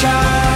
child